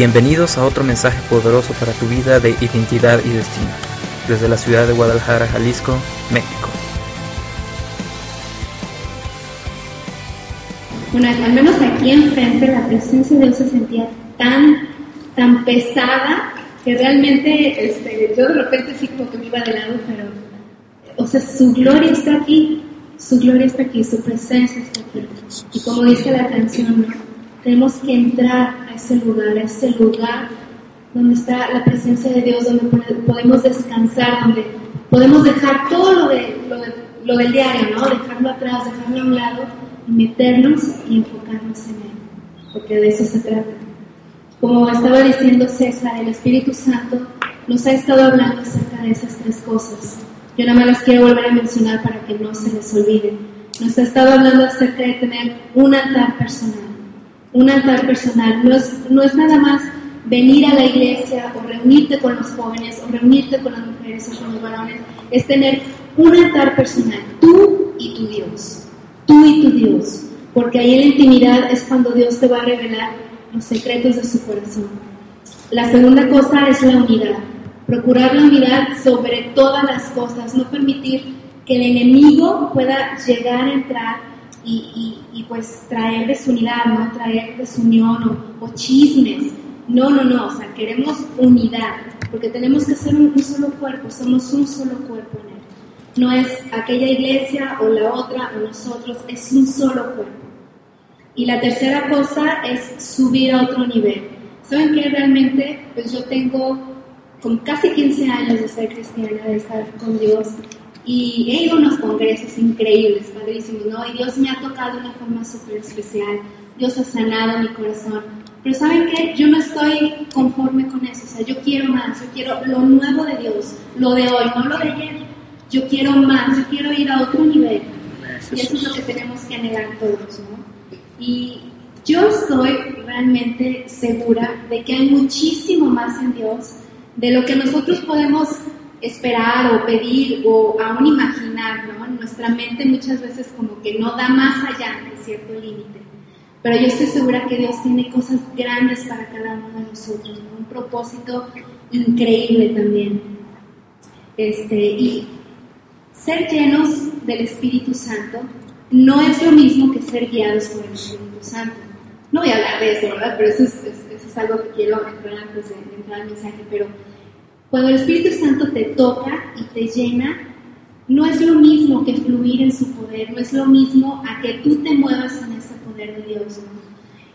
Bienvenidos a otro mensaje poderoso para tu vida de identidad y destino, desde la ciudad de Guadalajara, Jalisco, México. Bueno, al menos aquí enfrente la presencia de Dios se sentía tan, tan pesada que realmente este, yo de repente sí como que me iba de lado, pero, o sea, su gloria está aquí, su gloria está aquí, su presencia está aquí. Y como dice la canción, ¿no? Tenemos que entrar a ese lugar, a ese lugar donde está la presencia de Dios, donde podemos descansar, donde podemos dejar todo lo, de, lo, del diario, ¿no? Dejarlo atrás, dejarlo a un lado y meternos y enfocarnos en Él, porque de eso se trata. Como estaba diciendo César, el Espíritu Santo nos ha estado hablando acerca de esas tres cosas. Yo nada más las quiero volver a mencionar para que no se les olvide. Nos ha estado hablando acerca de tener un altar personal. Un altar personal. No es, no es nada más venir a la iglesia o reunirte con los jóvenes o reunirte con las mujeres o con los varones. Es tener un altar personal. Tú y tu Dios. Tú y tu Dios. Porque ahí en la intimidad es cuando Dios te va a revelar los secretos de su corazón. La segunda cosa es la unidad. Procurar la unidad sobre todas las cosas, no permitir que el enemigo pueda llegar a entrar y, pues traer desunidad, ¿no? Traer desunión o, o, chismes. No, no, no, o sea, queremos unidad, porque tenemos que ser un, un solo cuerpo, somos un solo cuerpo en él. No es aquella iglesia o la otra o nosotros, es un solo cuerpo. Y la tercera cosa es subir a otro nivel. ¿Saben qué? Realmente, pues yo tengo con casi 15 años de ser cristiana, de estar con Dios, y he ido a unos congresos increíbles, padrísimos, ¿no? Y Dios me ha tocado de una forma súper especial. Dios ha sanado mi corazón. Pero ¿saben qué? Yo no estoy conforme con eso. O sea, yo quiero más. Yo quiero lo nuevo de Dios, lo de hoy, no lo de ayer. Yo quiero más. Yo quiero ir a otro nivel. Y eso es lo que tenemos que anhelar todos, ¿no? Y yo estoy realmente segura de que hay muchísimo más en Dios de lo que nosotros podemos esperar o pedir o aún imaginar, ¿no? Nuestra mente muchas veces como que no da más allá de cierto límite. Pero yo estoy segura que Dios tiene cosas grandes para cada uno de nosotros, un propósito increíble también. Este, y ser llenos del Espíritu Santo no es lo mismo que ser guiados por el Espíritu Santo. No voy a hablar de eso, ¿verdad? Pero eso es, algo que quiero entrar antes de, entrar al mensaje. Pero cuando el Espíritu Santo te toca y te llena, no es lo mismo que fluir en su poder, no es lo mismo a que tú te muevas en ese poder de Dios.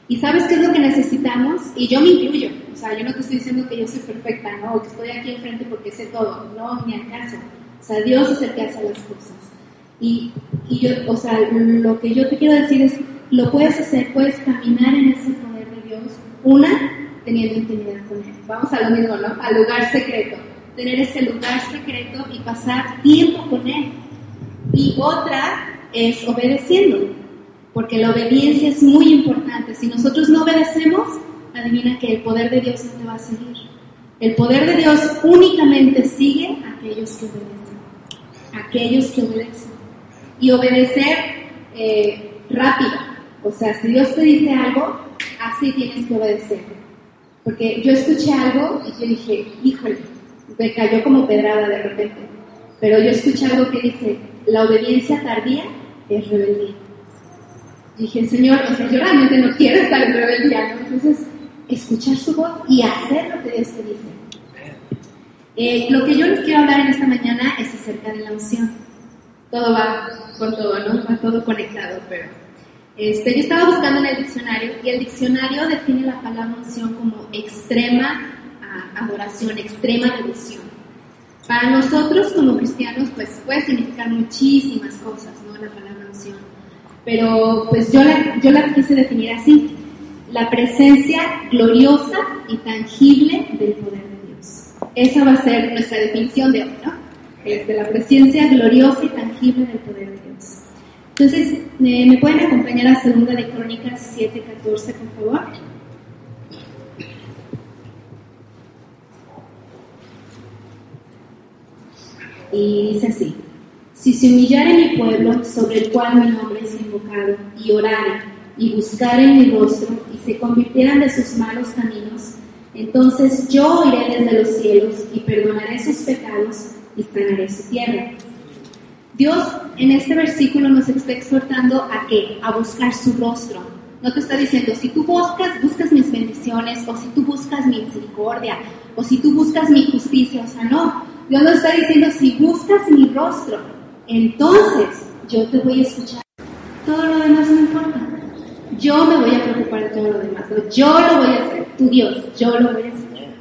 ¿Y sabes qué es lo que necesitamos? Y yo me incluyo. O sea, yo no te estoy diciendo que yo soy perfecta, ¿no? O que estoy aquí enfrente porque sé todo. No, ni acaso. O sea, Dios es el que hace las cosas. Y, y yo, o sea, lo que yo te quiero decir es, lo puedes hacer, puedes caminar en ese poder de Dios. Una, teniendo intimidad con Él. Vamos a lo mismo, ¿no? Al lugar secreto. Tener ese lugar secreto y pasar tiempo con Él. Y otra es obedeciendo, porque la obediencia es muy importante. Si nosotros no obedecemos, adivina que el poder de Dios no te va a seguir. El poder de Dios únicamente sigue a aquellos que obedecen. Aquellos que obedecen y obedecer eh, rápido. O sea, si Dios te dice algo, así tienes que obedecer. Porque yo escuché algo y yo dije, híjole, me cayó como pedrada de repente. Pero yo escuché algo que dice, la obediencia tardía es rebeldía. dije, Señor, o sea, yo realmente no quiero estar en rebeldía, Entonces, escuchar su voz y hacer lo que Dios te dice. Eh, lo que yo les quiero hablar en esta mañana es acerca de la unción. Todo va con todo, ¿no? Va todo conectado, pero... Este, yo estaba buscando en el diccionario y el diccionario define la palabra unción como extrema ah, adoración, extrema devoción. Para nosotros como cristianos, pues puede significar muchísimas cosas, ¿no? La palabra unción. Pero pues yo la, yo la quise definir así, la presencia gloriosa y tangible del poder de Dios. Esa va a ser nuestra definición de hoy, ¿no? de la presencia gloriosa y tangible del poder de Dios. Entonces, eh, ¿me pueden acompañar a Segunda de Crónicas 7.14, por favor? Y dice así, si se humillare mi pueblo sobre el cual mi nombre es invocado, y orare, y buscaren mi rostro, y se convirtieran de sus malos caminos, Entonces yo iré desde los cielos y perdonaré sus pecados y sanaré su tierra. Dios en este versículo nos está exhortando a qué? A buscar su rostro. No te está diciendo, si tú buscas, buscas mis bendiciones, o si tú buscas mi misericordia, o si tú buscas mi justicia, o sea, no. Dios nos está diciendo, si buscas mi rostro, entonces yo te voy a escuchar. Todo lo demás no importa. Yo me voy a preocupar de todo lo demás. Yo lo voy a hacer. Tu Dios, yo lo voy a hacer.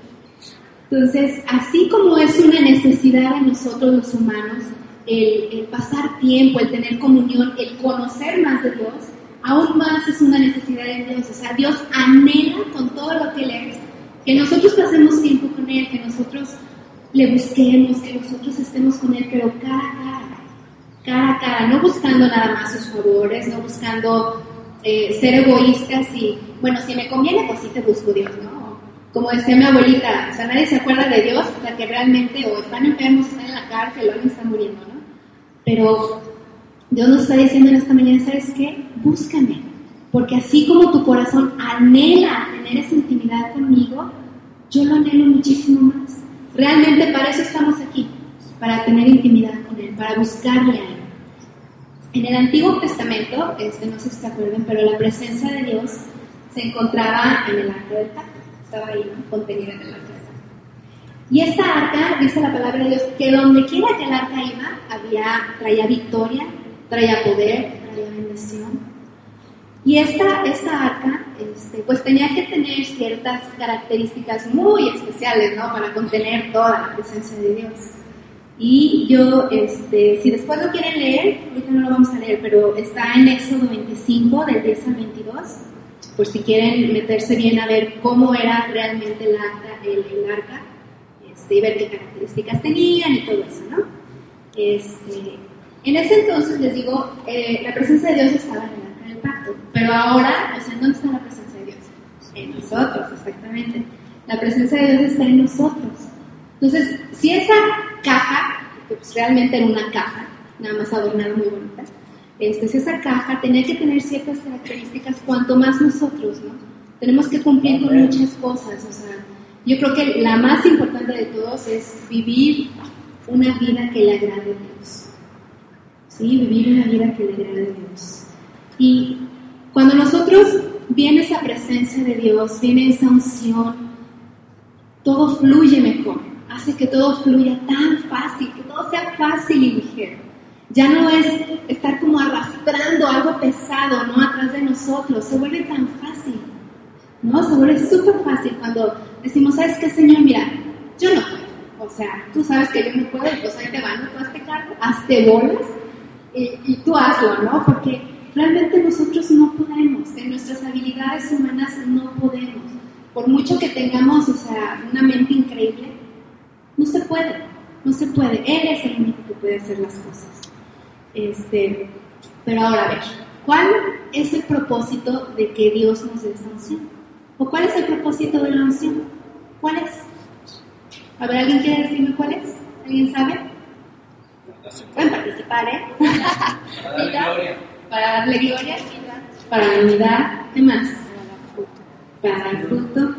Entonces, así como es una necesidad de nosotros los humanos, el, pasar tiempo, el tener comunión, el conocer más de Dios, aún más es una necesidad de Dios. O sea, Dios anhela con todo lo que Él es, que nosotros pasemos tiempo con Él, que nosotros le busquemos, que nosotros estemos con Él, pero cara a cara, cara a cara, no buscando nada más sus favores, no buscando eh, ser egoístas y, bueno, si me conviene, pues sí te busco Dios, ¿no? como decía mi abuelita, o sea, nadie se acuerda de Dios hasta que realmente o están enfermos, están en la cárcel o alguien está muriendo, ¿no? Pero Dios nos está diciendo en esta mañana, ¿sabes qué? Búscame, porque así como tu corazón anhela tener esa intimidad conmigo, yo lo anhelo muchísimo más. Realmente para eso estamos aquí, para tener intimidad con Él, para buscarle a Él. En el Antiguo Testamento, este, no sé si se acuerdan, pero la presencia de Dios se encontraba en el arca del pacto estaba ahí contenida en el arca. Y esta arca, dice la palabra de Dios, que donde quiera que el arca iba, había, traía victoria, traía poder, traía bendición. Y esta, esta arca, este, pues tenía que tener ciertas características muy especiales, ¿no? Para contener toda la presencia de Dios. Y yo, este, si después lo quieren leer, ahorita no lo vamos a leer, pero está en Éxodo 25, del 10 al 22 por si quieren meterse bien a ver cómo era realmente el el, arca este, y ver qué características tenían y todo eso, ¿no? Este, en ese entonces, les digo, eh, la presencia de Dios estaba en el arca del pacto, pero ahora, o sea, ¿dónde está la presencia de Dios? En nosotros, exactamente. La presencia de Dios está en nosotros. Entonces, si esa caja, que pues realmente era una caja, nada más adornada muy bonita, este, si esa caja tenía que tener ciertas características, cuanto más nosotros, ¿no? Tenemos que cumplir con muchas cosas, o sea, yo creo que la más importante de todos es vivir una vida que le agrade a Dios. ¿Sí? Vivir una vida que le agrade a Dios. Y cuando nosotros viene esa presencia de Dios, viene esa unción, todo fluye mejor, hace que todo fluya tan fácil, que todo sea fácil y ligero. Ya no es estar como arrastrando algo pesado, ¿no? Atrás de nosotros. Se vuelve tan fácil, ¿no? Se vuelve súper fácil cuando decimos, ¿sabes qué, Señor? Mira, yo no puedo. O sea, tú sabes que yo no puedo, pues ahí te van. Tú hazte cargo, hazte bolas y, y tú hazlo, ¿no? Porque realmente nosotros no podemos. En nuestras habilidades humanas no podemos. Por mucho que tengamos, o sea, una mente increíble, no se puede. No se puede. Él es el único que puede hacer las cosas. Este, pero ahora, a ver, ¿cuál es el propósito de que Dios nos dé esa unción? ¿O cuál es el propósito de la unción? ¿Cuál es? A ver, ¿alguien quiere decirme cuál es? ¿Alguien sabe? Pueden participar, ¿eh? Para darle gloria. Para darle gloria, para la unidad, ¿qué más? Para dar fruto.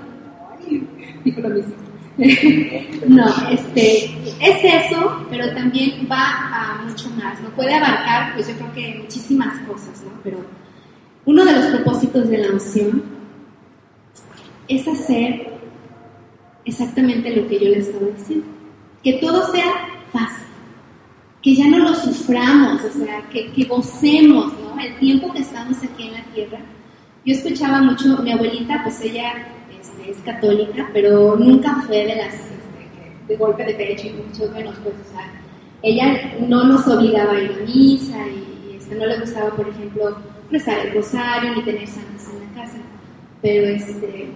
Dijo lo mismo. no, este, es eso, pero también va a mucho más, ¿no? Puede abarcar, pues yo creo que muchísimas cosas, ¿no? Pero uno de los propósitos de la unción es hacer exactamente lo que yo les estaba diciendo, que todo sea fácil, que ya no lo suframos, o sea, que, que gocemos, ¿no? El tiempo que estamos aquí en la tierra. Yo escuchaba mucho, mi abuelita, pues ella es católica, pero nunca fue de las este, de golpe de pecho y muchos menos, pues, o sea, ella no nos obligaba a ir a misa y, este, no le gustaba, por ejemplo, rezar el rosario ni tener santos en la casa, pero este,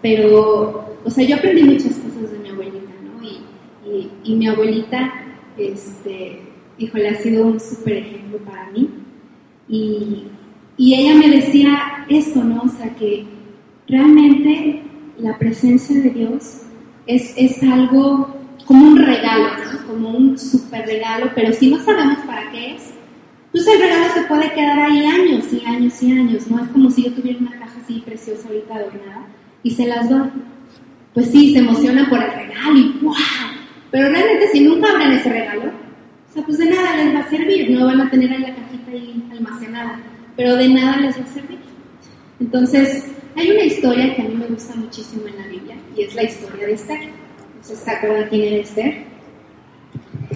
pero, o sea, yo aprendí muchas cosas de mi abuelita, ¿no? Y, y, mi abuelita, este, híjole, ha sido un súper ejemplo para mí. Y, y ella me decía esto, ¿no? O sea, que realmente la presencia de Dios es, es algo como un regalo, como un super regalo, pero si no sabemos para qué es, pues el regalo se puede quedar ahí años y años y años, ¿no? Es como si yo tuviera una caja así preciosa ahorita adornada y se las doy. pues sí, se emociona por el regalo y ¡wow! Pero realmente si nunca abren ese regalo, o sea, pues de nada les va a servir, no van a tener ahí la cajita ahí almacenada, pero de nada les va a servir. Entonces, hay una historia que a mí me gusta muchísimo en la Biblia y es la historia de Esther. Entonces, ¿se acuerdan quién era Esther?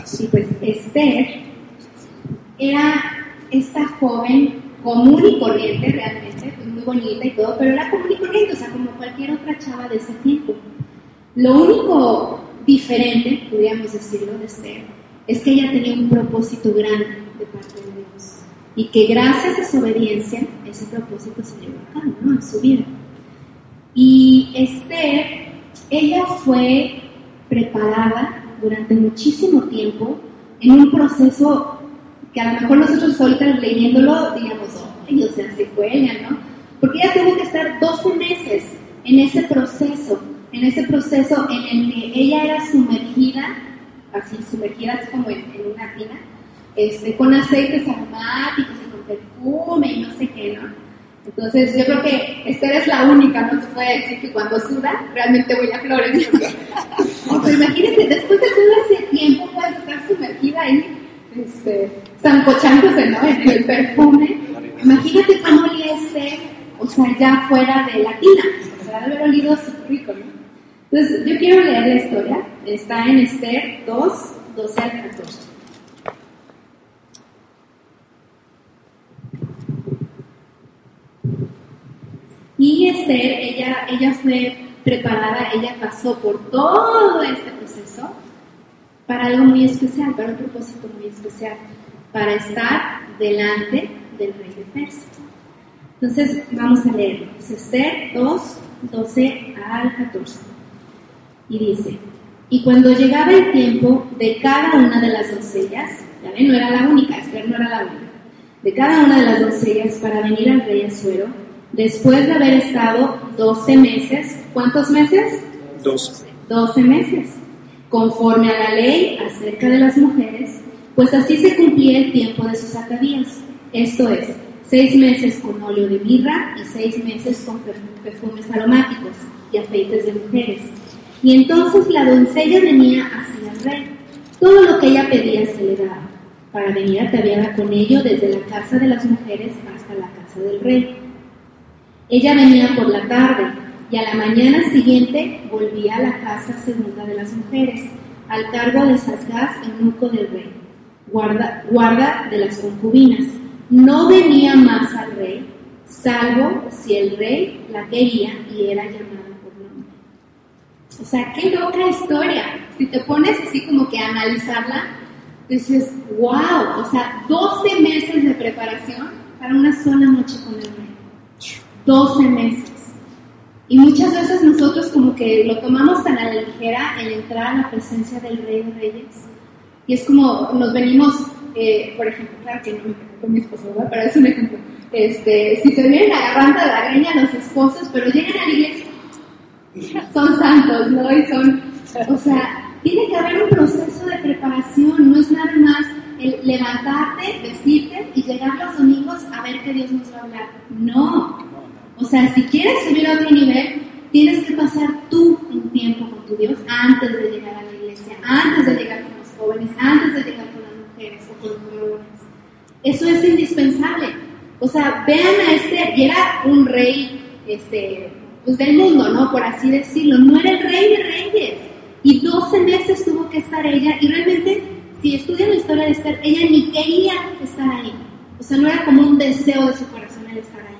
Sí, pues Esther era esta joven común y corriente realmente, bonita y todo, pero era común y corriente, o sea, como cualquier otra chava de ese tiempo. Lo único diferente, podríamos decirlo, de Esther, es que ella tenía un propósito grande de parte de Dios y que gracias a su obediencia ese propósito se llevó a cabo ¿no? en su vida. Y Esther, ella fue preparada durante muchísimo tiempo en un proceso que a lo mejor nosotros ahorita leyéndolo digamos, oh, o sea, se ¿no? Porque ella tuvo que estar 12 meses en ese proceso, en ese proceso en el que ella era sumergida, así sumergida así como en, una tina, este, con aceites aromáticos y con perfume y no sé qué, ¿no? Entonces yo creo que Esther es la única, no se puede decir que cuando suda realmente voy a flores. o imagínense, después de todo ese tiempo puedes estar sumergida ahí, este, zancochándose, ¿no? En el perfume. Imagínate cómo olía Esther, o sea, ya fuera de la tina. O sea, debe haber olido súper rico, ¿no? Entonces, yo quiero leer la historia. Está en Esther 2, 12 al 14. Y Esther, ella, ella fue preparada, ella pasó por todo este proceso para algo muy especial, para un propósito muy especial, para estar delante del rey de Persia. Entonces vamos a leerlo. Es Esther 2, 12 al 14. Y dice, y cuando llegaba el tiempo de cada una de las doncellas, ya ven, no era la única, Esther no era la única, de cada una de las doncellas para venir al rey Azuero, después de haber estado 12 meses, ¿cuántos meses? 12. 12 meses, conforme a la ley acerca de las mujeres, pues así se cumplía el tiempo de sus atadías, esto es, seis meses con óleo de mirra y seis meses con perfumes aromáticos y aceites de mujeres. Y entonces la doncella venía hacia el rey. Todo lo que ella pedía se le daba, para venir ataviada con ello desde la casa de las mujeres hasta la casa del rey. Ella venía por la tarde y a la mañana siguiente volvía a la casa segunda de las mujeres, al cargo de Sasgás, eunuco del rey, guarda, guarda de las concubinas. No venía más al rey, salvo si el rey la quería y era llamada por nombre. O sea, qué loca historia. Si te pones así como que a analizarla, dices, wow, o sea, 12 meses de preparación para una sola noche con el rey. 12 meses. Y muchas veces nosotros como que lo tomamos tan a la ligera el entrar a la presencia del Rey de Reyes. Y es como nos venimos, eh, por ejemplo, claro que no me con mi esposo, ¿verdad? pero es un ejemplo. Este, si se vienen agarrando de la greña los esposos, pero llegan a la iglesia, son santos, ¿no? Y son, o sea, tiene que haber un proceso de preparación, no es nada más el levantarte, vestirte y llegar los domingos a ver que Dios nos va a hablar. No, o sea, si quieres subir a otro nivel, tienes que pasar tú un tiempo con tu Dios antes de llegar a la iglesia, antes de llegar con los jóvenes, antes de llegar con las Eso es indispensable. O sea, vean a este, y era un rey este, pues del mundo, ¿no? Por así decirlo. No era el rey de reyes. Y 12 meses tuvo que estar ella. Y realmente, si estudian la historia de Esther, ella ni quería estar ahí. O sea, no era como un deseo de su corazón el estar ahí.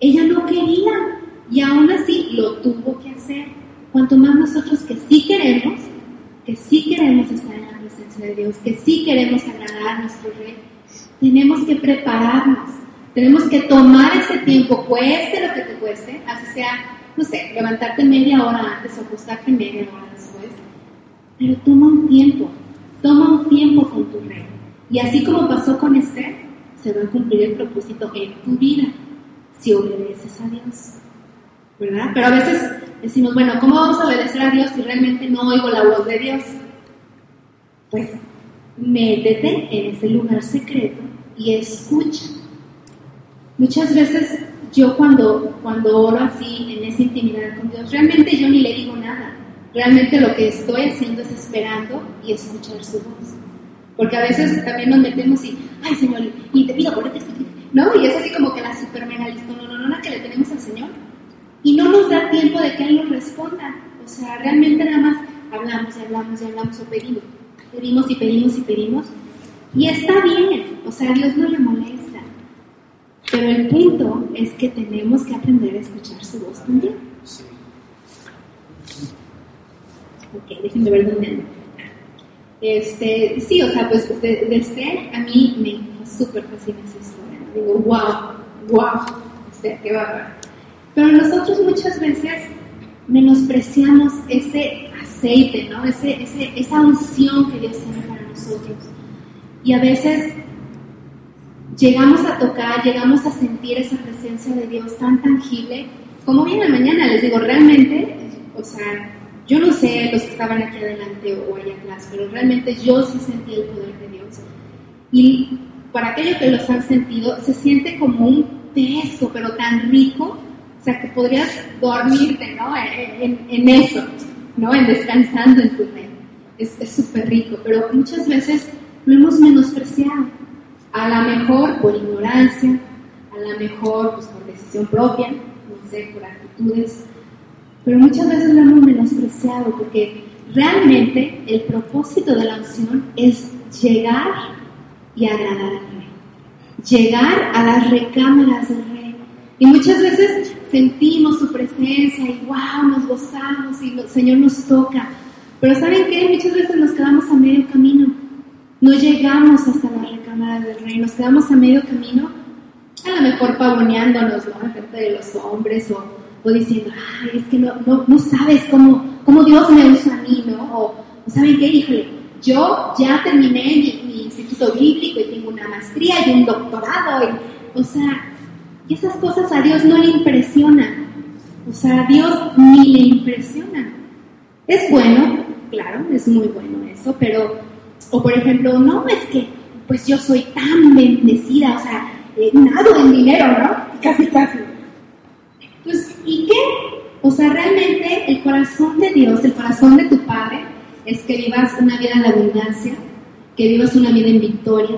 Ella no quería y aún así lo tuvo que hacer. Cuanto más nosotros que sí queremos, que sí queremos estar en la presencia de Dios, que sí queremos agradar a nuestro Rey, tenemos que prepararnos, tenemos que tomar ese tiempo, cueste lo que te cueste, así sea, no sé, levantarte media hora antes o acostarte media hora después, pero toma un tiempo, toma un tiempo con tu Rey. Y así como pasó con Esther, se va a cumplir el propósito en tu vida si obedeces a Dios. ¿Verdad? Pero a veces decimos, bueno, ¿cómo vamos a obedecer a Dios si realmente no oigo la voz de Dios? Pues métete en ese lugar secreto y escucha. Muchas veces yo cuando, cuando oro así, en esa intimidad con Dios, realmente yo ni le digo nada. Realmente lo que estoy haciendo es esperando y escuchar su voz. Porque a veces también nos metemos y, ay Señor, y te pido por este, ¿no? Y es así como que la super mega listo, no, no, no, no, que le tenemos al Señor. Y no nos da tiempo de que Él nos responda. O sea, realmente nada más hablamos y hablamos y hablamos o pedimos. Pedimos y pedimos y pedimos. Y está bien, o sea, a Dios no le molesta. Pero el punto es que tenemos que aprender a escuchar su voz también. Ok, déjenme ver dónde ando. Este, sí, o sea, pues desde este, a mí me súper fascina esa historia. Digo, wow, wow, este, qué bárbaro. Pero nosotros muchas veces menospreciamos ese aceite, ¿no? Ese, ese, esa unción que Dios tiene para nosotros. Y a veces llegamos a tocar, llegamos a sentir esa presencia de Dios tan tangible, como bien en la mañana les digo, realmente, o sea, yo no sé los que estaban aquí adelante o allá atrás, pero realmente yo sí sentí el poder de Dios. Y para aquellos que los han sentido, se siente como un peso, pero tan rico, o sea, que podrías dormirte, ¿no? En, eso, ¿no? En descansando en tu mente. Es súper rico, pero muchas veces lo hemos menospreciado. A lo mejor por ignorancia, a lo mejor pues, por decisión propia, no sé, por actitudes, pero muchas veces lo hemos menospreciado porque realmente el propósito de la unción es llegar y agradar al Rey. Llegar a las recámaras del Rey. Y muchas veces sentimos su presencia y wow, nos gozamos y el Señor nos toca. Pero ¿saben qué? Muchas veces nos quedamos a medio camino. No llegamos hasta la recámara del Rey, nos quedamos a medio camino, a lo mejor pavoneándonos, ¿no? Frente de los hombres o, o diciendo, ay, es que no, no, no sabes cómo, cómo, Dios me usa a mí, ¿no? O, ¿saben qué? Híjole, yo ya terminé mi, instituto bíblico y tengo una maestría y un doctorado, o sea, y esas cosas a Dios no le impresionan. O sea, a Dios ni le impresionan. Es bueno, claro, es muy bueno eso, pero, o por ejemplo, no, es que, pues yo soy tan bendecida, o sea, eh, nado en dinero, ¿no? Casi, casi. Pues, ¿y qué? O sea, realmente el corazón de Dios, el corazón de tu Padre, es que vivas una vida en abundancia, que vivas una vida en victoria,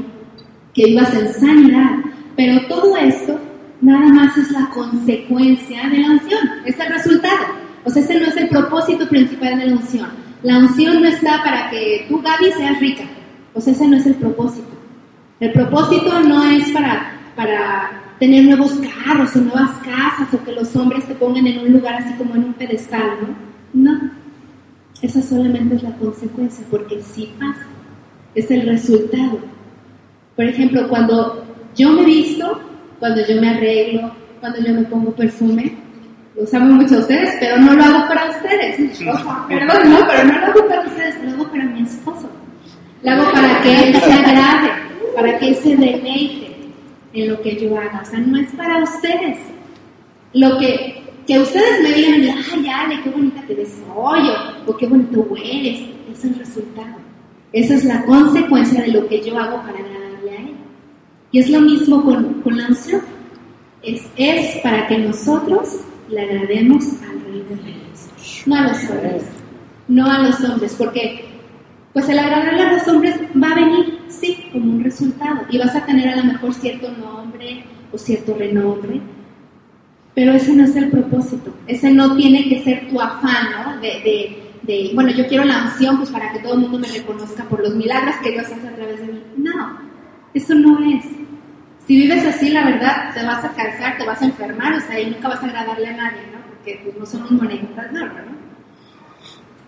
que vivas en sanidad. Pero todo esto nada más es la consecuencia de la unción, es el resultado. O sea, ese no es el propósito principal de la unción. La unción no está para que tú, Gaby, seas rica. O sea, ese no es el propósito. El propósito no es para, para tener nuevos carros o nuevas casas o que los hombres te pongan en un lugar así como en un pedestal, ¿no? No. Esa solamente es la consecuencia, porque sí pasa. Es el resultado. Por ejemplo, cuando yo me visto, cuando yo me arreglo, cuando yo me pongo perfume. Los amo mucho a ustedes, pero no lo hago para ustedes. perdón, no, pero no lo hago para ustedes, lo hago para mi esposo. Lo hago para que él se agrade, para que él se deleite en lo que yo haga. O sea, no es para ustedes. Lo que, que ustedes me digan, ay, Ale, qué bonita te ves hoy, o, qué bonito hueles, es el resultado. Esa es la consecuencia de lo que yo hago para agradarle a él. Y es lo mismo con, con la unción. Es, es para que nosotros le agrademos al Rey de Reyes, no a los hombres. No a los hombres, porque pues el agradarle a los hombres va a venir, sí, como un resultado. Y vas a tener a lo mejor cierto nombre o cierto renombre, pero ese no es el propósito. Ese no tiene que ser tu afán, ¿no? De, de, de, bueno, yo quiero la unción pues para que todo el mundo me reconozca por los milagros que Dios hace a través de mí. No, eso no es. Si vives así, la verdad, te vas a cansar, te vas a enfermar, o sea, y nunca vas a agradarle a nadie, ¿no? Porque pues, no somos moneditas de oro, ¿no?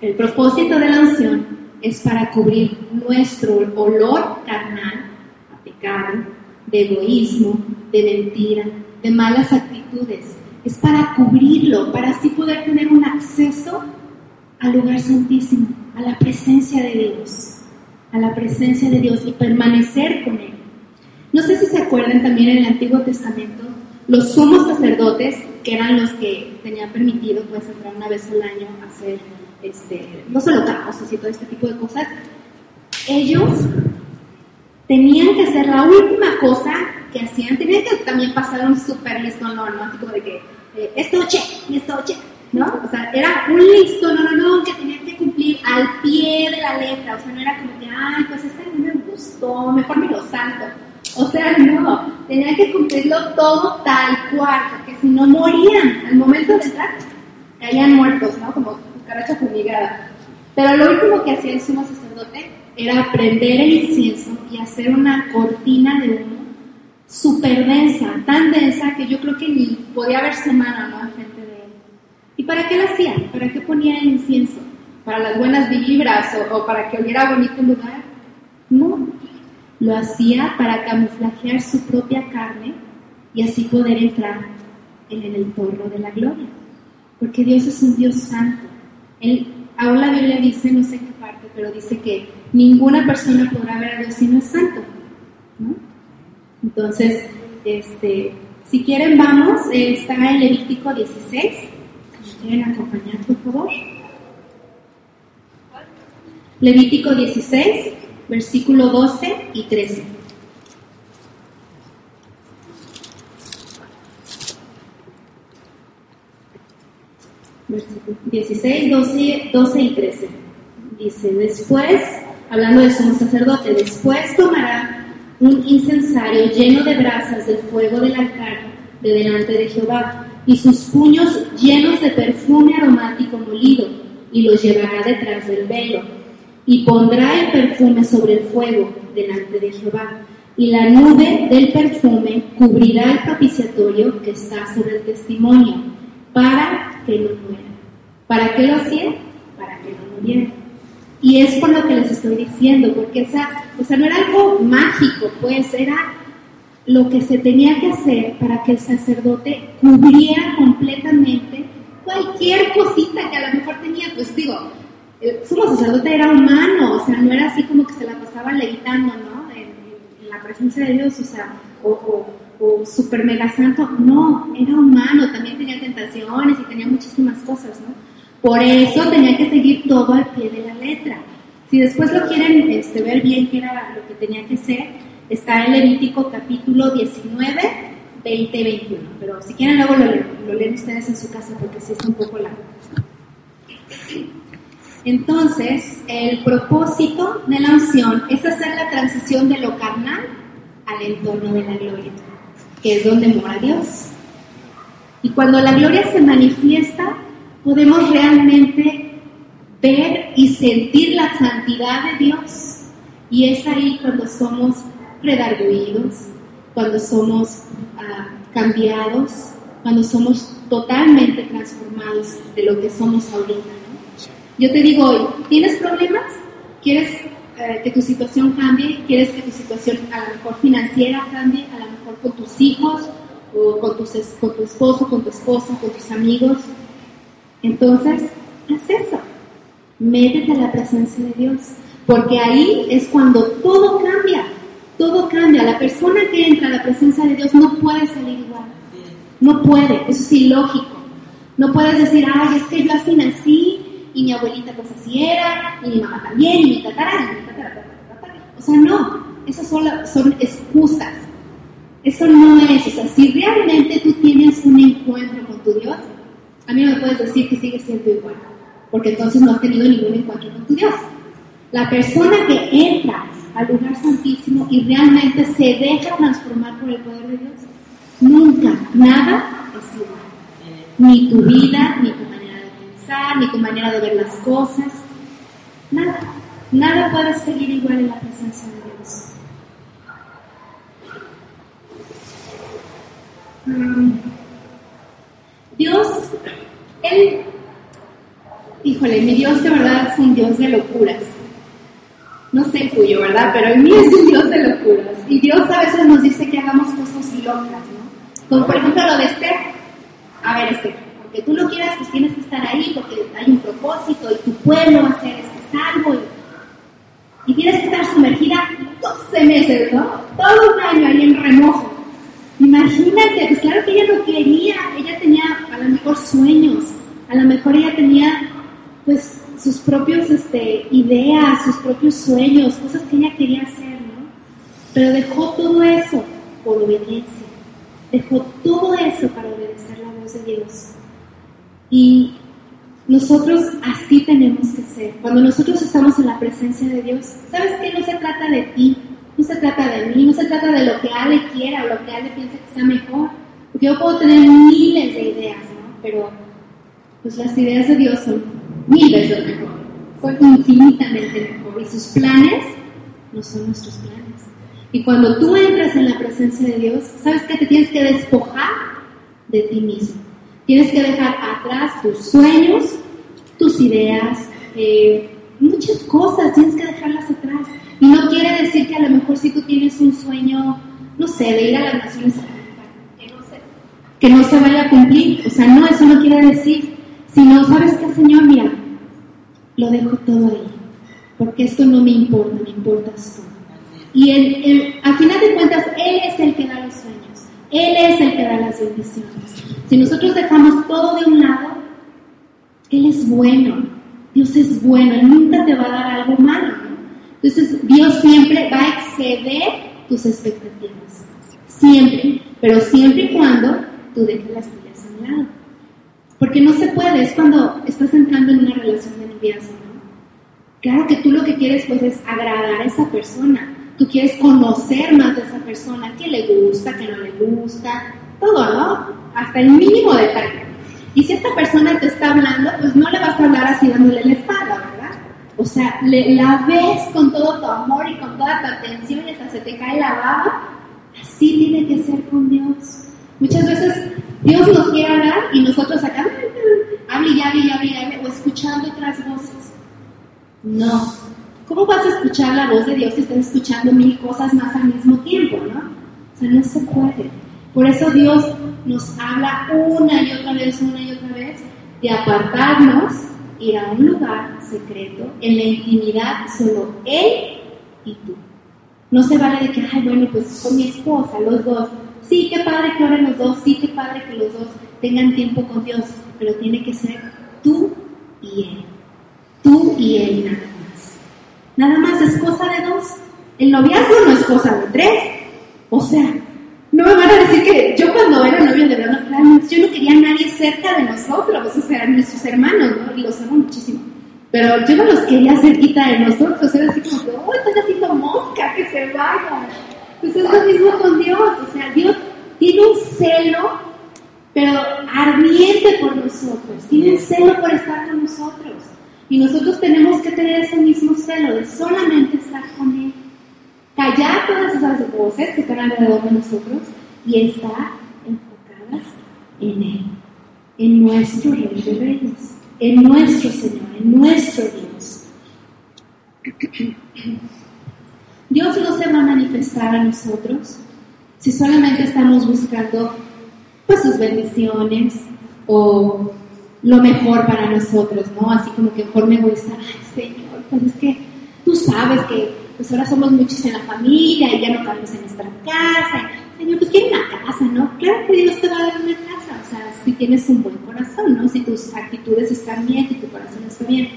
El propósito de la unción es para cubrir nuestro olor carnal a pecado, de egoísmo, de mentira, de malas actitudes. Es para cubrirlo, para así poder tener un acceso al lugar santísimo, a la presencia de Dios, a la presencia de Dios y permanecer con Él. No sé si se acuerdan también en el Antiguo Testamento, los sumos sacerdotes, que eran los que tenían permitido pues entrar una vez al año a hacer este, no solo holocaustos y todo este tipo de cosas, ellos tenían que hacer la última cosa que hacían, tenían que también pasar un súper listo, no, así como de que eh, esto check, esto check, ¿no? O sea, era un listo, no, no, no, que tenían que cumplir al pie de la letra, o sea, no era como que, ay, pues este no me gustó, mejor me lo salto. O sea, no, tenían que cumplirlo todo tal cual, porque si no morían al momento de entrar, caían muertos, ¿no? Como cucaracha fumigada. Pero lo último que hacía el sumo sacerdote era prender el incienso y hacer una cortina de humo súper densa, tan densa que yo creo que ni podía haber semana ¿no? frente de él. ¿Y para qué lo hacía? ¿Para qué ponía el incienso? ¿Para las buenas vibras o, o para que oliera bonito el lugar? Lo hacía para camuflajear su propia carne y así poder entrar en el entorno de la gloria. Porque Dios es un Dios santo. Él, aún la Biblia dice, no sé qué parte, pero dice que ninguna persona podrá ver a Dios si no es santo. ¿no? Entonces, este, si quieren, vamos, está en Levítico 16. ¿Me quieren acompañar, por favor? Levítico 16, versículo 12 y 13. Versículo 16, 12, 12 y 13. Dice, después, hablando del sumo sacerdote, después tomará un incensario lleno de brasas del fuego del altar de delante de Jehová, y sus puños llenos de perfume aromático molido, y los llevará detrás del velo, y pondrá el perfume sobre el fuego delante de Jehová, y la nube del perfume cubrirá el propiciatorio que está sobre el testimonio, para que no muera. ¿Para qué lo hacía? Para que no muriera. Y es por lo que les estoy diciendo, porque esa, o sea, no era algo mágico, pues era lo que se tenía que hacer para que el sacerdote cubriera completamente cualquier cosita que a lo mejor tenía, pues digo, el sumo sacerdote era humano, o sea, no era así como que se la pasaba levitando, ¿no? En, la presencia de Dios, o sea, o, o, super mega santo, no, era humano, también tenía tentaciones y tenía muchísimas cosas, ¿no? Por eso tenía que seguir todo al pie de la letra. Si después lo quieren este, ver bien qué era lo que tenía que ser, está en Levítico capítulo 19, 20, 21. Pero si quieren luego lo, lo leen ustedes en su casa porque sí está un poco largo. Entonces, el propósito de la unción es hacer la transición de lo carnal al entorno de la gloria, que es donde mora Dios. Y cuando la gloria se manifiesta, podemos realmente ver y sentir la santidad de Dios. Y es ahí cuando somos redarguidos, cuando somos uh, cambiados, cuando somos totalmente transformados de lo que somos ahorita. Yo te digo hoy, ¿tienes problemas? ¿Quieres uh, que tu situación cambie? ¿Quieres que tu situación a lo mejor financiera cambie? A lo mejor con tus hijos, o con, tus, con tu esposo, con tu esposa, con tus amigos. Entonces, haz eso. Métete a la presencia de Dios. Porque ahí es cuando todo cambia. Todo cambia. La persona que entra a la presencia de Dios no puede salir igual. No puede. Eso es ilógico. No puedes decir, ay, es que yo así y mi abuelita pues así era, y mi mamá también, y mi tatara, y mi tatara. O sea, no. Esas son, son excusas. Eso no es. O sea, si realmente tú tienes un encuentro con tu Dios, a mí no me puedes decir que sigues siendo igual, porque entonces no has tenido ningún encuentro con tu Dios. La persona que entra al lugar santísimo y realmente se deja transformar por el poder de Dios, nunca, nada es igual. Ni tu vida, ni tu ni tu manera de ver las cosas, nada. Nada puede seguir igual en la presencia de Dios. Mm. Dios, Él, híjole, mi Dios de verdad es un Dios de locuras. No sé cuyo, ¿verdad? Pero el mío es un Dios de locuras. Y Dios a veces nos dice que hagamos cosas locas, ¿no? Como por lo de Esther. A ver, Esther, porque tú lo quieras, pues tienes que estar ahí porque hay un propósito y tu pueblo va a ser este salvo. Y, y tienes que estar sumergida 12 meses, ¿no? Todo un año ahí en remojo. Imagínate, pues claro que ella no quería, ella tenía a lo mejor sueños, a lo mejor ella tenía pues sus propios este, ideas, sus propios sueños, cosas que ella quería hacer, ¿no? Pero dejó todo eso por obedece. Dejó todo eso para obedecer la voz de Dios. Y nosotros así tenemos que ser. Cuando nosotros estamos en la presencia de Dios, ¿sabes qué? No se trata de ti, no se trata de mí, no se trata de lo que Ale quiera o lo que Ale piensa que sea mejor. Porque yo puedo tener miles de ideas, ¿no? Pero pues las ideas de Dios son mil veces mejor, son infinitamente mejor. Y sus planes no son nuestros planes. Y cuando tú entras en la presencia de Dios, ¿sabes qué? Te tienes que despojar de ti mismo. Tienes que dejar atrás tus sueños, tus ideas, eh, muchas cosas, tienes que dejarlas atrás. Y no quiere decir que a lo mejor si tú tienes un sueño, no sé, de ir a las Naciones no se, que no se vaya a cumplir. O sea, no, eso no quiere decir. Sino, ¿sabes qué, Señor? Mira, lo dejo todo ahí. Porque esto no me importa, me importas tú. Y el, al final de cuentas, Él es el que da. Él es el que da las bendiciones. Si nosotros dejamos todo de un lado, Él es bueno. Dios es bueno. Él nunca te va a dar algo malo. Entonces, Dios siempre va a exceder tus expectativas. Siempre. Pero siempre y cuando tú dejes las tuyas a un lado. Porque no se puede. Es cuando estás entrando en una relación de noviazgo. Claro que tú lo que quieres pues es agradar a esa persona tú quieres conocer más de esa persona, qué le gusta, qué no le gusta, todo, ¿no? Hasta el mínimo detalle. Y si esta persona te está hablando, pues no le vas a hablar así dándole la espalda, ¿verdad? O sea, la ves con todo tu amor y con toda tu atención hasta se te cae la baba. Así tiene que ser con Dios. Muchas veces Dios nos quiere hablar y nosotros acá, hable y hable y hable, o escuchando otras voces. No, ¿Cómo vas a escuchar la voz de Dios si estás escuchando mil cosas más al mismo tiempo, no? O sea, no se puede. Por eso Dios nos habla una y otra vez, una y otra vez, de apartarnos, ir a un lugar secreto, en la intimidad, solo Él y tú. No se vale de que, ay, bueno, pues con mi esposa, los dos. Sí, qué padre que oren los dos, sí, qué padre que los dos tengan tiempo con Dios, pero tiene que ser tú y Él. Tú y Él nada Nada más es cosa de dos. El noviazgo no es cosa de tres. O sea, no me van a decir que yo cuando era novia de verdad, yo no quería a nadie cerca de nosotros, o sea, nuestros hermanos, ¿no? Y los amo muchísimo. Pero yo no los quería cerquita de nosotros, era así como oh, están haciendo mosca, que se vayan. Pues es lo mismo con Dios, o sea, Dios tiene un celo, pero ardiente por nosotros, tiene un celo por estar con nosotros. Y nosotros tenemos que tener ese mismo celo de solamente estar con Él. Callar todas esas voces que están alrededor de nosotros y estar enfocadas en Él, en nuestro Rey de Reyes, en nuestro Señor, en nuestro Dios. Dios no se va a manifestar a nosotros si solamente estamos buscando pues sus bendiciones o lo mejor para nosotros, ¿no? Así como que forma egoísta, ay Señor, pues es que tú sabes que pues ahora somos muchos en la familia y ya no cabemos en nuestra casa. Señor, pues quiere una casa, ¿no? Claro que Dios te va a dar una casa, o sea, si tienes un buen corazón, ¿no? Si tus actitudes están bien, si tu corazón está bien.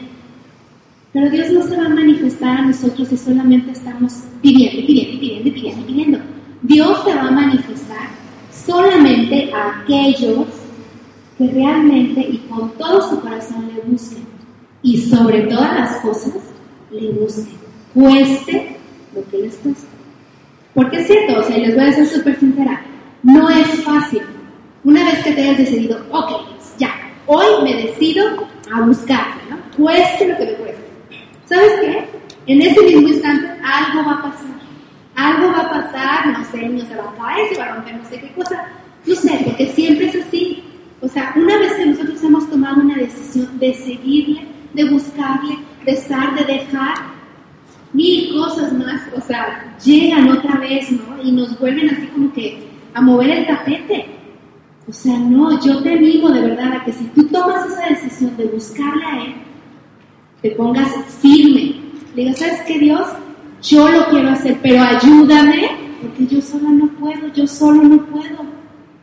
Pero Dios no se va a manifestar a nosotros si solamente estamos pidiendo, pidiendo, pidiendo, pidiendo, pidiendo. Dios se va a manifestar solamente a aquellos que realmente y con todo su corazón le busquen. Y sobre todas las cosas, le busquen. Cueste lo que les cueste. Porque es cierto, o sea, les voy a ser súper sincera, no es fácil. Una vez que te hayas decidido, ok, ya, hoy me decido a buscarme, ¿no? Cueste lo que me cueste. ¿Sabes qué? En ese mismo instante algo va a pasar. Algo va a pasar, no sé, no se va a caer, se va a romper no sé qué cosa. No sé, porque siempre es así. O sea, una vez que nosotros hemos tomado una decisión de seguirle, de buscarle, de estar, de dejar, mil cosas más, o sea, llegan otra vez, ¿no? Y nos vuelven así como que a mover el tapete. O sea, no, yo te animo de verdad a que si tú tomas esa decisión de buscarle a Él, te pongas firme. Le ¿sabes qué, Dios? Yo lo quiero hacer, pero ayúdame, porque yo solo no puedo, yo solo no puedo.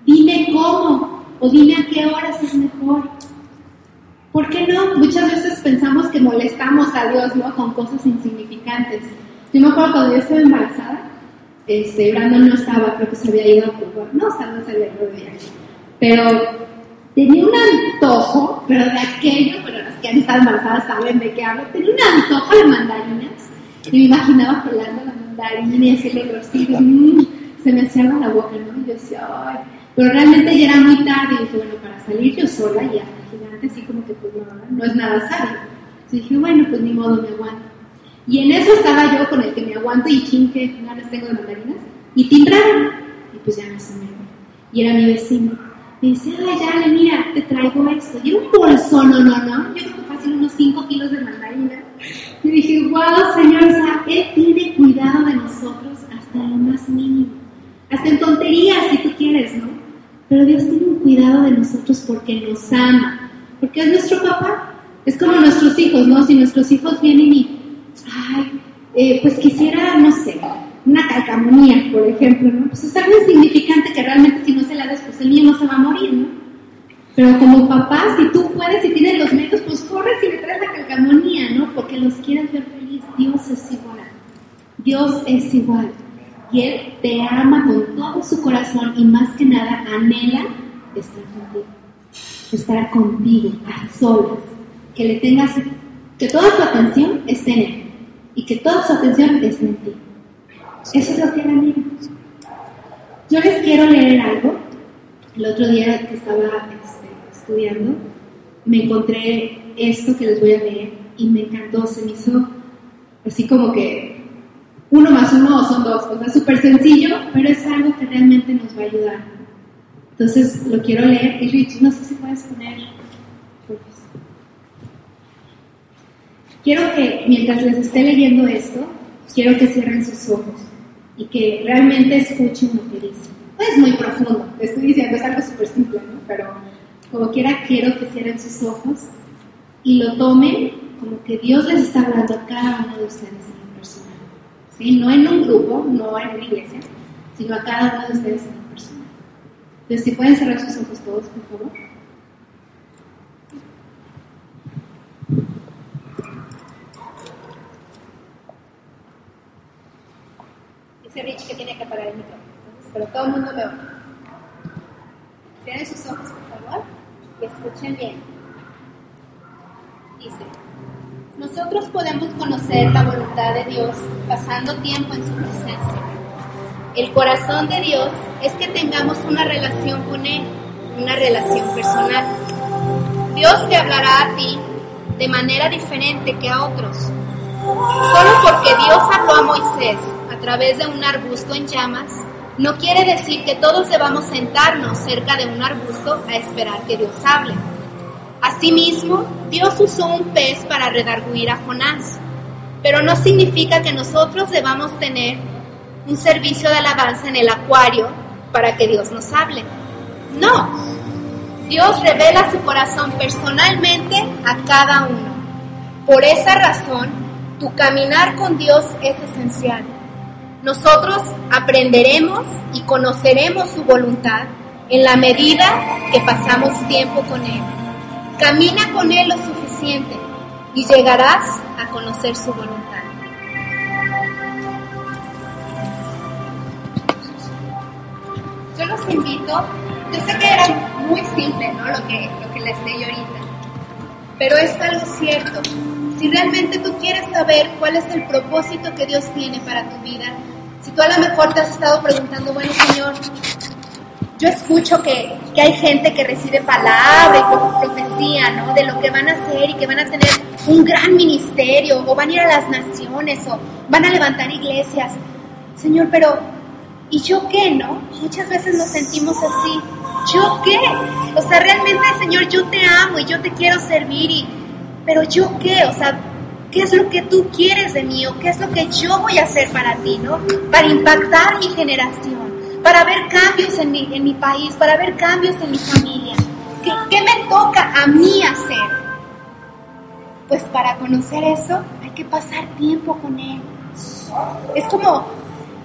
Dime cómo, o dime a qué horas es mejor. ¿Por qué no? Muchas veces pensamos que molestamos a Dios, ¿no? Con cosas insignificantes. Yo me acuerdo cuando yo estaba embarazada, Este, Brandon no estaba, creo que se había ido a Cuba. No, o sea, no se había ido de viaje. Pero tenía un antojo, pero de aquello, pero las que han estado embarazadas saben de qué hablo, tenía un antojo de mandarinas y me imaginaba pelando la mandarina y haciendo olorcito, mmm, se me hacía la boca, ¿no? Y yo decía, ay, pero realmente ya era muy tarde y dije, bueno, para salir yo sola y hasta gigante, así como que pues no, no es nada sabio. Entonces dije, bueno, pues ni modo, me aguanto. Y en eso estaba yo con el que me aguanto y chin que no tengo de mandarinas y timbraron y pues ya me Y era mi vecino me dice, ay, dale, mira, te traigo esto. Y un bolso, no, no, no. Yo creo que fácil unos 5 kilos de mandarina. Y dije, wow, Señor, o sea, Él tiene cuidado de nosotros hasta lo más mínimo. Hasta en tonterías, si tú quieres, ¿no? Pero Dios tiene un cuidado de nosotros porque nos ama. Porque es nuestro papá. Es como nuestros hijos, ¿no? Si nuestros hijos vienen y, ay, eh, pues quisiera, no sé, una calcamonía, por ejemplo, ¿no? Pues es algo insignificante que realmente si no se la das, pues el niño no se va a morir, ¿no? Pero como papá, si tú puedes y tienes los medios, pues corres y le traes la calcamonía, ¿no? Porque los quieres ver feliz. Dios es igual. Dios es igual. Y Él te ama con todo su corazón y más que nada anhela estar contigo. Estar contigo, a solas. Que le tengas, que toda tu atención esté en Él. Y que toda su atención esté en ti. Eso es lo que era Yo les quiero leer algo. El otro día que estaba este, estudiando, me encontré esto que les voy a leer y me encantó. Se me hizo así como que uno más uno son dos. O sea, súper sencillo, pero es algo que realmente nos va a ayudar. Entonces lo quiero leer. Y Rich, no sé si puedes poner. Quiero que mientras les esté leyendo esto, quiero que cierren sus ojos y que realmente escuchen lo que dice. No es muy profundo, te estoy diciendo, es algo súper simple, ¿no? pero como quiera quiero que cierren sus ojos y lo tomen como que Dios les está hablando a cada uno de ustedes. No en un grupo, no en una iglesia, sino a cada uno de ustedes en lo personal. Entonces, si pueden cerrar sus ojos todos, por favor. dice Rich que tiene que apagar el micrófono. pero todo el mundo me oye. Cierren sus ojos, por favor, y escuchen bien. Dice, nosotros podemos conocer la voluntad de Dios pasando tiempo en su presencia. El corazón de Dios es que tengamos una relación con Él, una relación personal. Dios te hablará a ti de manera diferente que a otros. Solo porque Dios habló a Moisés través de un arbusto en llamas, no quiere decir que todos debamos sentarnos cerca de un arbusto a esperar que Dios hable. Asimismo, Dios usó un pez para redarguir a Jonás, pero no significa que nosotros debamos tener un servicio de alabanza en el acuario para que Dios nos hable. No, Dios revela su corazón personalmente a cada uno. Por esa razón, tu caminar con Dios es esencial. Nosotros aprenderemos y conoceremos su voluntad en la medida que pasamos tiempo con Él. Camina con Él lo suficiente y llegarás a conocer su voluntad. Yo los invito, yo sé que era muy simple ¿no? lo, que, lo que les leí ahorita, pero es algo cierto. Si realmente tú quieres saber cuál es el propósito que Dios tiene para tu vida, si tú a lo mejor te has estado preguntando, bueno Señor, yo escucho que, que hay gente que recibe palabra y profecía, ¿no? De lo que van a hacer y que van a tener un gran ministerio o van a ir a las naciones o van a levantar iglesias. Señor, pero ¿y yo qué, no? Muchas veces nos sentimos así. ¿Yo qué? O sea, realmente, Señor, yo te amo y yo te quiero servir y... Pero ¿yo qué? O sea, qué es lo que tú quieres de mí o qué es lo que yo voy a hacer para ti, ¿no? Para impactar mi generación, para ver cambios en mi, en mi país, para ver cambios en mi familia. ¿Qué, ¿Qué me toca a mí hacer? Pues para conocer eso hay que pasar tiempo con Él. Es como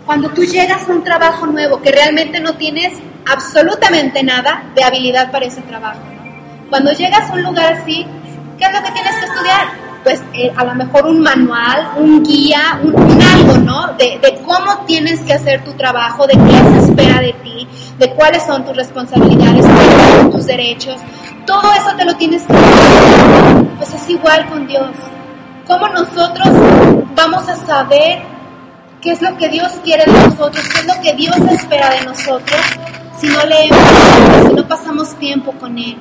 cuando tú llegas a un trabajo nuevo que realmente no tienes absolutamente nada de habilidad para ese trabajo. Cuando llegas a un lugar así, ¿qué es lo que tienes que estudiar? pues eh, a lo mejor un manual, un guía, un, algo, ¿no? De, cómo tienes que hacer tu trabajo, de qué se espera de ti, de cuáles son tus responsabilidades, cuáles son tus derechos. Todo eso te lo tienes que hacer. Pues es igual con Dios. ¿Cómo nosotros vamos a saber qué es lo que Dios quiere de nosotros, qué es lo que Dios espera de nosotros si no leemos, si no pasamos tiempo con Él?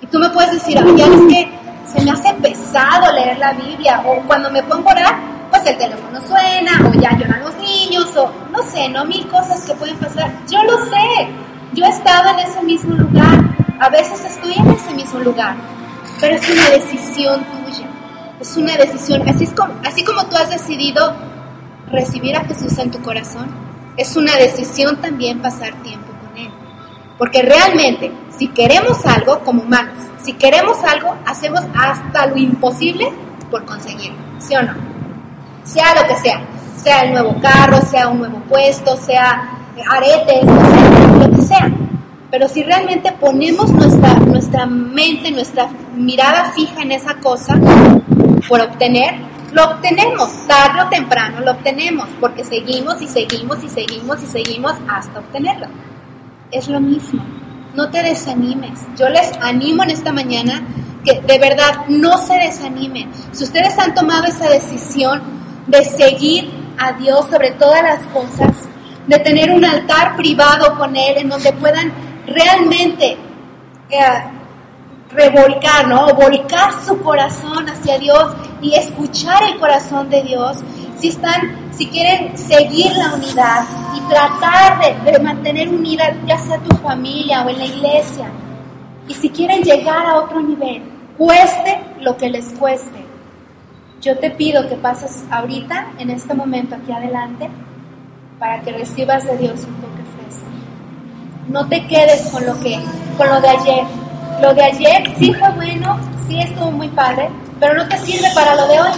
Y tú me puedes decir, ya es que se me hace pesado leer la Biblia, o cuando me pongo a orar, pues el teléfono suena, o ya lloran los niños, o no sé, no mil cosas que pueden pasar. Yo lo sé, yo he estado en ese mismo lugar, a veces estoy en ese mismo lugar, pero es una decisión tuya, es una decisión, así, es como, así como tú has decidido recibir a Jesús en tu corazón, es una decisión también pasar tiempo con Él. Porque realmente, si queremos algo como humanos, si queremos algo, hacemos hasta lo imposible por conseguirlo, ¿sí o no? Sea lo que sea, sea el nuevo carro, sea un nuevo puesto, sea aretes, no sé, lo que sea. Pero si realmente ponemos nuestra, nuestra mente, nuestra mirada fija en esa cosa por obtener, lo obtenemos, tarde o temprano lo obtenemos, porque seguimos y seguimos y seguimos y seguimos hasta obtenerlo. Es lo mismo, no te desanimes. Yo les animo en esta mañana que de verdad no se desanimen. Si ustedes han tomado esa decisión de seguir a Dios sobre todas las cosas, de tener un altar privado con Él en donde puedan realmente eh, revolcar, ¿no? Volcar su corazón hacia Dios y escuchar el corazón de Dios. Si están, si quieren seguir la unidad y tratar de, de mantener unida ya sea tu familia o en la iglesia, y si quieren llegar a otro nivel, cueste lo que les cueste, yo te pido que pases ahorita, en este momento aquí adelante, para que recibas de Dios un toque fresco. No te quedes con lo que, con lo de ayer. Lo de ayer sí fue bueno, sí estuvo muy padre, pero no te sirve para lo de hoy.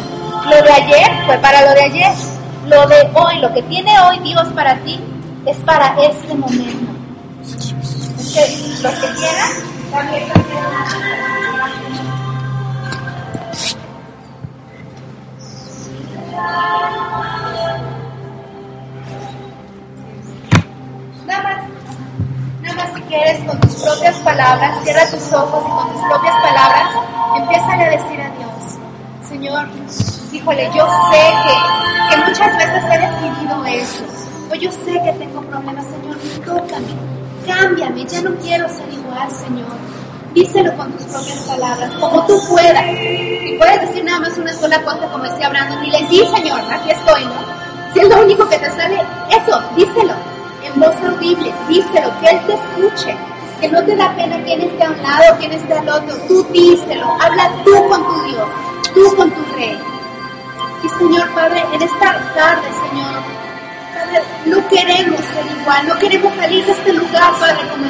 Lo de ayer fue para lo de ayer. Lo de hoy, lo que tiene hoy Dios para ti, es para este momento. Los que quieran, Nada más, nada más si quieres con tus propias palabras, cierra tus ojos y con tus propias palabras empieza a decir a Dios, Señor, híjole, yo sé que, que muchas veces he decidido eso, o yo sé que tengo problemas, Señor, tócame, cámbiame, ya no quiero ser igual, Señor. Díselo con tus propias palabras, como tú puedas. Si puedes decir nada más una sola cosa, como decía Brandon, dile, sí, Señor, aquí estoy, ¿no? Si es lo único que te sale, eso, díselo, en voz audible, díselo, que Él te escuche, que no te da pena quién esté a un lado, quién esté al otro, tú díselo, habla tú con tu Dios, tú con tu Rey. Y Señor Padre, en esta tarde, Señor, Padre, no queremos ser igual, no queremos salir de este lugar, Padre, como.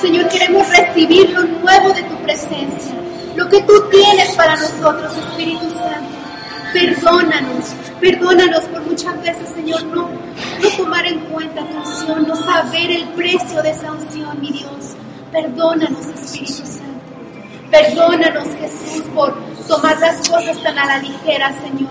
Señor, queremos recibir lo nuevo de tu presencia, lo que tú tienes para nosotros, Espíritu Santo. Perdónanos, perdónanos por muchas veces, Señor, no, no tomar en cuenta tu unción, no saber el precio de esa unción, mi Dios. Perdónanos, Espíritu Santo. Perdónanos, Jesús, por tomar las cosas tan a la ligera, Señor.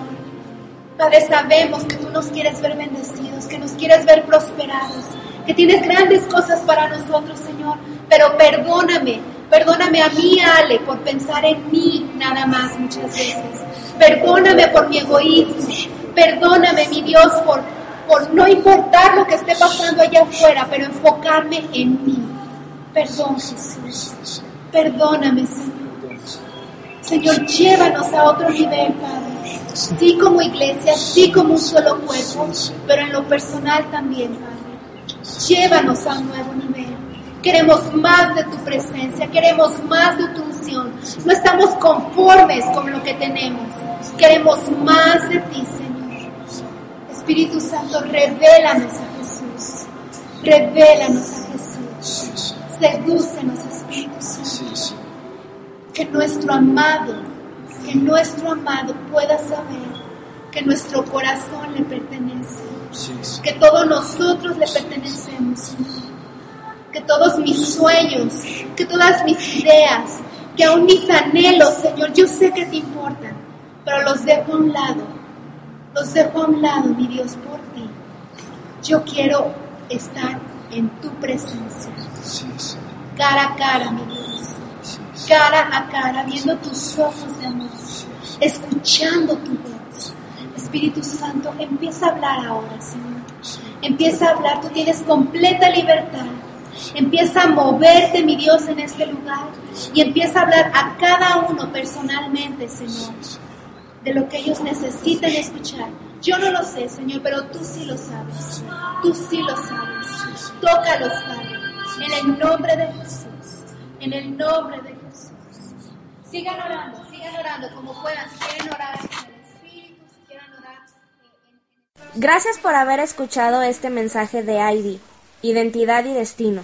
Padre, sabemos que tú nos quieres ver bendecidos, que nos quieres ver prosperados, que tienes grandes cosas para nosotros, Señor. Pero perdóname, perdóname a mí, Ale, por pensar en mí nada más muchas veces. Perdóname por mi egoísmo. Perdóname, mi Dios, por, por no importar lo que esté pasando allá afuera, pero enfocarme en mí. Perdón, Jesús. Perdóname, Señor. Señor, llévanos a otro nivel, Padre. Sí como iglesia, sí como un solo cuerpo, pero en lo personal también, Padre. Llévanos a un nuevo nivel. Queremos más de tu presencia, queremos más de tu unción. No estamos conformes con lo que tenemos. Queremos más de ti, Señor. Espíritu Santo, revélanos a Jesús. Revélanos a Jesús. Sedúcenos, Espíritu Santo. Que nuestro amado, que nuestro amado pueda saber que nuestro corazón le pertenece. Que todos nosotros le pertenecemos, Señor que todos mis sueños, que todas mis ideas, que aún mis anhelos, Señor, yo sé que te importan, pero los dejo a un lado. Los dejo a un lado, mi Dios, por ti. Yo quiero estar en tu presencia. Cara a cara, mi Dios. Cara a cara, viendo tus ojos de amor. Escuchando tu voz. Espíritu Santo, empieza a hablar ahora, Señor. Empieza a hablar, tú tienes completa libertad. Empieza a moverte, mi Dios, en este lugar. Y empieza a hablar a cada uno personalmente, Señor, de lo que ellos necesitan escuchar. Yo no lo sé, Señor, pero tú sí lo sabes. Tú sí lo sabes. Tócalos, Padre. En el nombre de Jesús. En el nombre de Jesús. Sigan orando, sigan orando como puedan. Si quieren orar en Espíritu, si quieren orar. Gracias por haber escuchado este mensaje de ID, Identidad y Destino,